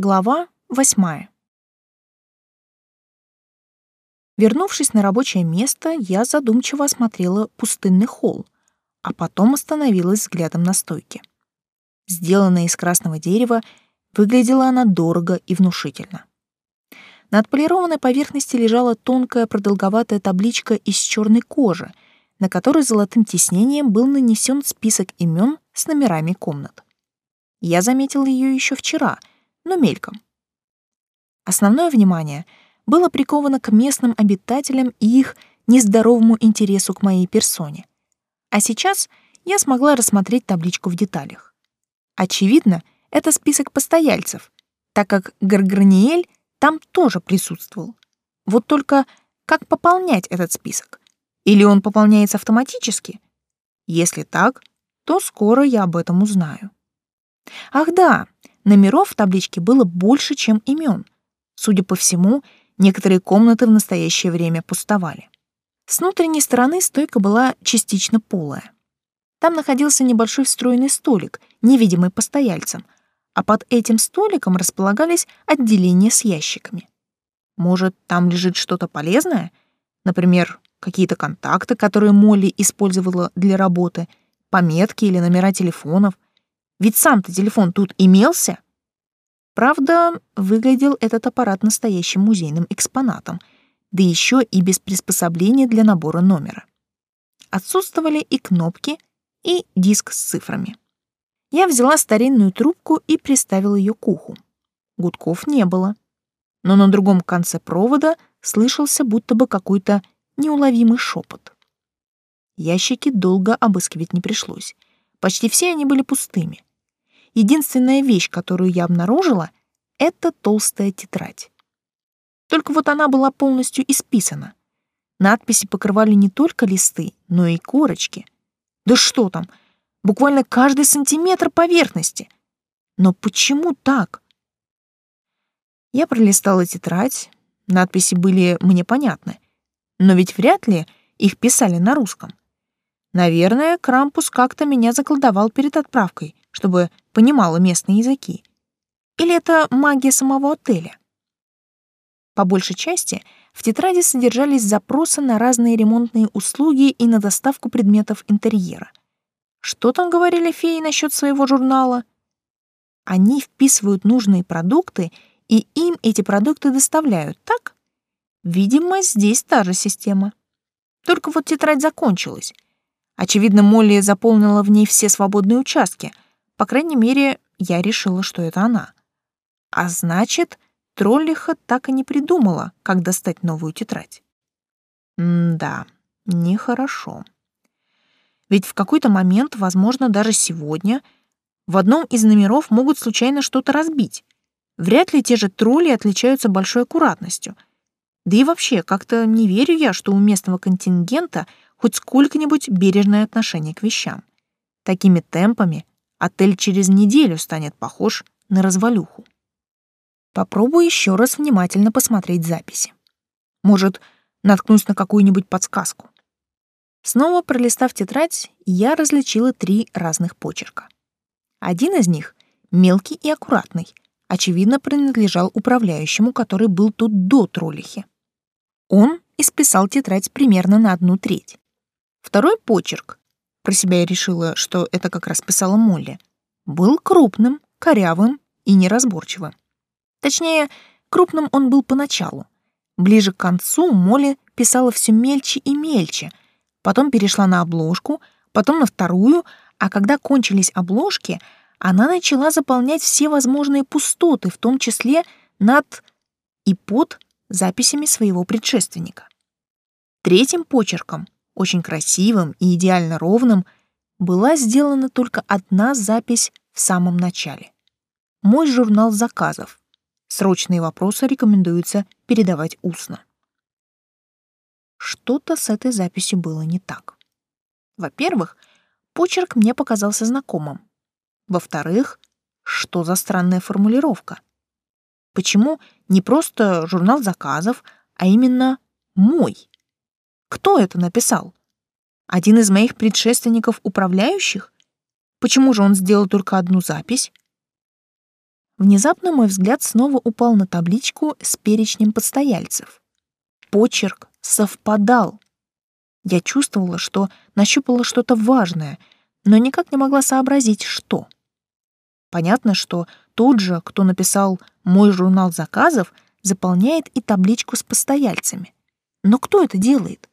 Глава восьмая. Вернувшись на рабочее место, я задумчиво осмотрела пустынный холл, а потом остановилась взглядом на стойке. Сделанная из красного дерева, выглядела она дорого и внушительно. На отполированной поверхности лежала тонкая продолговатая табличка из черной кожи, на которой золотым тиснением был нанесен список имен с номерами комнат. Я заметила ее еще вчера — но мельком. Основное внимание было приковано к местным обитателям и их нездоровому интересу к моей персоне. А сейчас я смогла рассмотреть табличку в деталях. Очевидно, это список постояльцев, так как Гарграниэль там тоже присутствовал. Вот только как пополнять этот список? Или он пополняется автоматически? Если так, то скоро я об этом узнаю. Ах да, Номеров в табличке было больше, чем имен. Судя по всему, некоторые комнаты в настоящее время пустовали. С внутренней стороны стойка была частично полая. Там находился небольшой встроенный столик, невидимый постояльцам, а под этим столиком располагались отделения с ящиками. Может, там лежит что-то полезное? Например, какие-то контакты, которые Молли использовала для работы, пометки или номера телефонов — ведь сам-то телефон тут имелся. Правда, выглядел этот аппарат настоящим музейным экспонатом, да еще и без приспособления для набора номера. Отсутствовали и кнопки, и диск с цифрами. Я взяла старинную трубку и приставила ее к уху. Гудков не было. Но на другом конце провода слышался будто бы какой-то неуловимый шепот. Ящики долго обыскивать не пришлось. Почти все они были пустыми. Единственная вещь, которую я обнаружила, это толстая тетрадь. Только вот она была полностью исписана. Надписи покрывали не только листы, но и корочки. Да что там, буквально каждый сантиметр поверхности. Но почему так? Я пролистала тетрадь, надписи были мне понятны, но ведь вряд ли их писали на русском. Наверное, Крампус как-то меня заколдовал перед отправкой, чтобы понимала местные языки. Или это магия самого отеля? По большей части в тетради содержались запросы на разные ремонтные услуги и на доставку предметов интерьера. Что там говорили феи насчет своего журнала? Они вписывают нужные продукты, и им эти продукты доставляют, так? Видимо, здесь та же система. Только вот тетрадь закончилась. Очевидно, Молли заполнила в ней все свободные участки. По крайней мере, я решила, что это она. А значит, Троллиха так и не придумала, как достать новую тетрадь. М-да, нехорошо. Ведь в какой-то момент, возможно, даже сегодня, в одном из номеров могут случайно что-то разбить. Вряд ли те же тролли отличаются большой аккуратностью. Да и вообще, как-то не верю я, что у местного контингента — хоть сколько-нибудь бережное отношение к вещам. Такими темпами отель через неделю станет похож на развалюху. Попробую еще раз внимательно посмотреть записи. Может, наткнусь на какую-нибудь подсказку. Снова пролистав тетрадь, я различила три разных почерка. Один из них, мелкий и аккуратный, очевидно принадлежал управляющему, который был тут до троллихи. Он исписал тетрадь примерно на одну треть. Второй почерк, про себя я решила, что это как раз писала Молли, был крупным, корявым и неразборчивым. Точнее, крупным он был поначалу. Ближе к концу Молли писала все мельче и мельче, потом перешла на обложку, потом на вторую, а когда кончились обложки, она начала заполнять все возможные пустоты, в том числе над и под записями своего предшественника. Третьим почерком очень красивым и идеально ровным, была сделана только одна запись в самом начале. Мой журнал заказов. Срочные вопросы рекомендуется передавать устно. Что-то с этой записью было не так. Во-первых, почерк мне показался знакомым. Во-вторых, что за странная формулировка? Почему не просто журнал заказов, а именно мой? Кто это написал? Один из моих предшественников управляющих? Почему же он сделал только одну запись? Внезапно мой взгляд снова упал на табличку с перечнем постояльцев. Почерк совпадал. Я чувствовала, что нащупала что-то важное, но никак не могла сообразить, что. Понятно, что тот же, кто написал «мой журнал заказов», заполняет и табличку с постояльцами. Но кто это делает?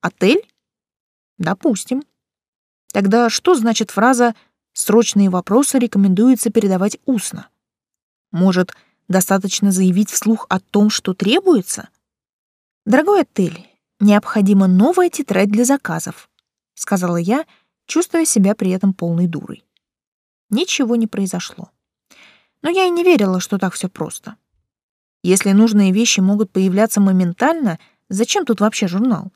Отель? Допустим. Тогда что значит фраза «срочные вопросы рекомендуется передавать устно»? Может, достаточно заявить вслух о том, что требуется? Дорогой отель, необходима новая тетрадь для заказов, сказала я, чувствуя себя при этом полной дурой. Ничего не произошло. Но я и не верила, что так все просто. Если нужные вещи могут появляться моментально, зачем тут вообще журнал?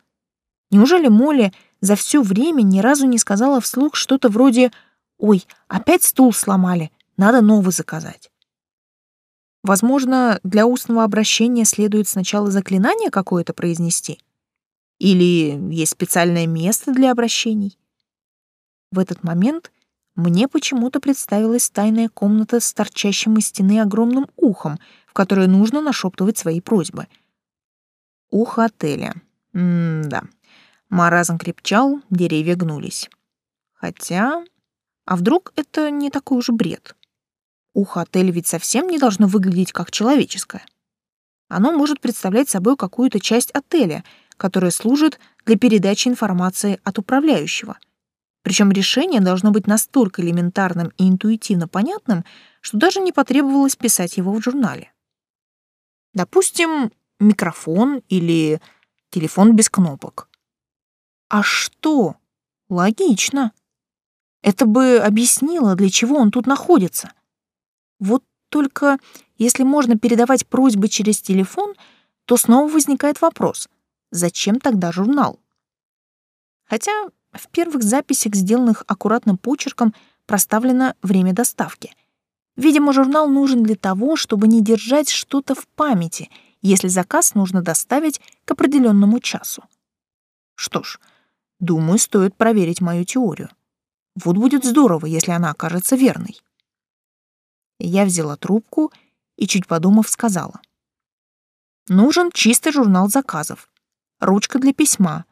Неужели Молли за все время ни разу не сказала вслух что-то вроде «Ой, опять стул сломали, надо новый заказать». Возможно, для устного обращения следует сначала заклинание какое-то произнести? Или есть специальное место для обращений? В этот момент мне почему-то представилась тайная комната с торчащим из стены огромным ухом, в которое нужно нашептывать свои просьбы. Ухо отеля. М-да. Маразм крепчал, деревья гнулись. Хотя... А вдруг это не такой уж бред? Ухо отеля ведь совсем не должно выглядеть как человеческое. Оно может представлять собой какую-то часть отеля, которая служит для передачи информации от управляющего — причем решение должно быть настолько элементарным и интуитивно понятным, что даже не потребовалось писать его в журнале. Допустим, микрофон или телефон без кнопок. А что? Логично. Это бы объяснило, для чего он тут находится. Вот только если можно передавать просьбы через телефон, то снова возникает вопрос, зачем тогда журнал? Хотя в первых записях, сделанных аккуратным почерком, проставлено время доставки. Видимо, журнал нужен для того, чтобы не держать что-то в памяти, если заказ нужно доставить к определенному часу. Что ж, думаю, стоит проверить мою теорию. Вот будет здорово, если она окажется верной. Я взяла трубку и, чуть подумав, сказала. Нужен чистый журнал заказов, ручка для письма,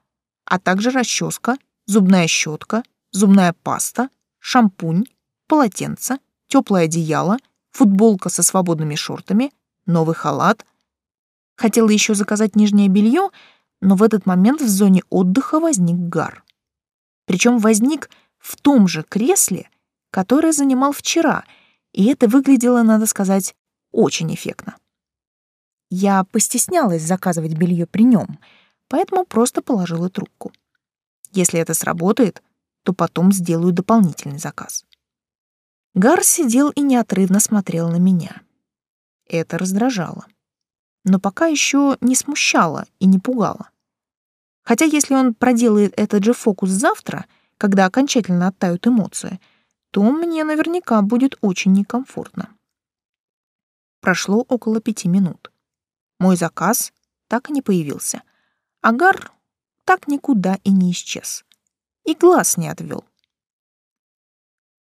а также расческа зубная щетка, зубная паста, шампунь, полотенце, теплое одеяло, футболка со свободными шортами, новый халат. Хотела еще заказать нижнее белье, но в этот момент в зоне отдыха возник гар. Причем возник в том же кресле, которое занимал вчера, и это выглядело, надо сказать, очень эффектно. Я постеснялась заказывать белье при нем, поэтому просто положила трубку. Если это сработает, то потом сделаю дополнительный заказ. Гар сидел и неотрывно смотрел на меня. Это раздражало. Но пока еще не смущало и не пугало. Хотя если он проделает этот же фокус завтра, когда окончательно оттают эмоции, то мне наверняка будет очень некомфортно. Прошло около пяти минут. Мой заказ так и не появился. Агар так никуда и не исчез. И глаз не отвел.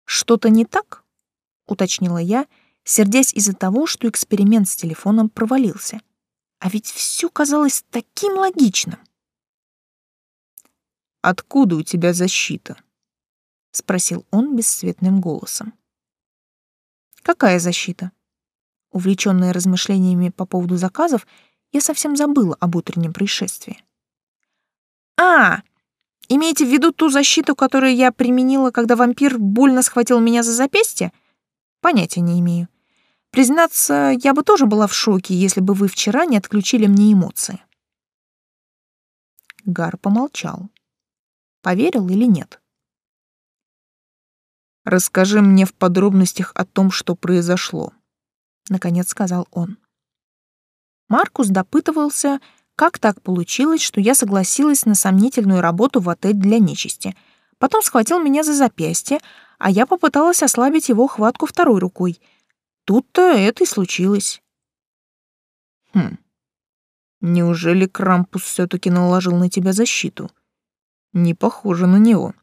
«Что-то не так?» — уточнила я, сердясь из-за того, что эксперимент с телефоном провалился. А ведь все казалось таким логичным. «Откуда у тебя защита?» — спросил он бесцветным голосом. «Какая защита?» Увлечённая размышлениями по поводу заказов, я совсем забыла об утреннем происшествии. А, имеете в виду ту защиту, которую я применила, когда вампир больно схватил меня за запястье? Понятия не имею. Признаться, я бы тоже была в шоке, если бы вы вчера не отключили мне эмоции. Гар помолчал. Поверил или нет? Расскажи мне в подробностях о том, что произошло, наконец сказал он. Маркус допытывался, как так получилось, что я согласилась на сомнительную работу в отель для нечисти? Потом схватил меня за запястье, а я попыталась ослабить его хватку второй рукой. Тут-то это и случилось. Хм. Неужели Крампус все-таки наложил на тебя защиту? Не похоже на него.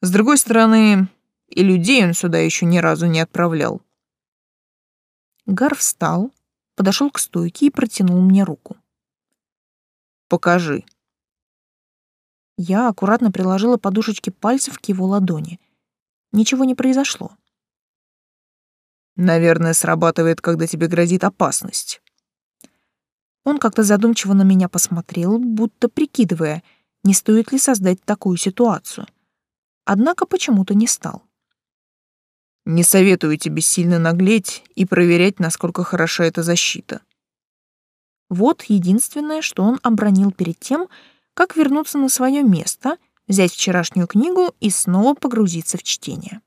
С другой стороны, и людей он сюда еще ни разу не отправлял. Гар встал, подошел к стойке и протянул мне руку. «Покажи». Я аккуратно приложила подушечки пальцев к его ладони. Ничего не произошло. «Наверное, срабатывает, когда тебе грозит опасность». Он как-то задумчиво на меня посмотрел, будто прикидывая, не стоит ли создать такую ситуацию. Однако почему-то не стал. Не советую тебе сильно наглеть и проверять, насколько хороша эта защита. Вот единственное, что он обронил перед тем, как вернуться на свое место, взять вчерашнюю книгу и снова погрузиться в чтение.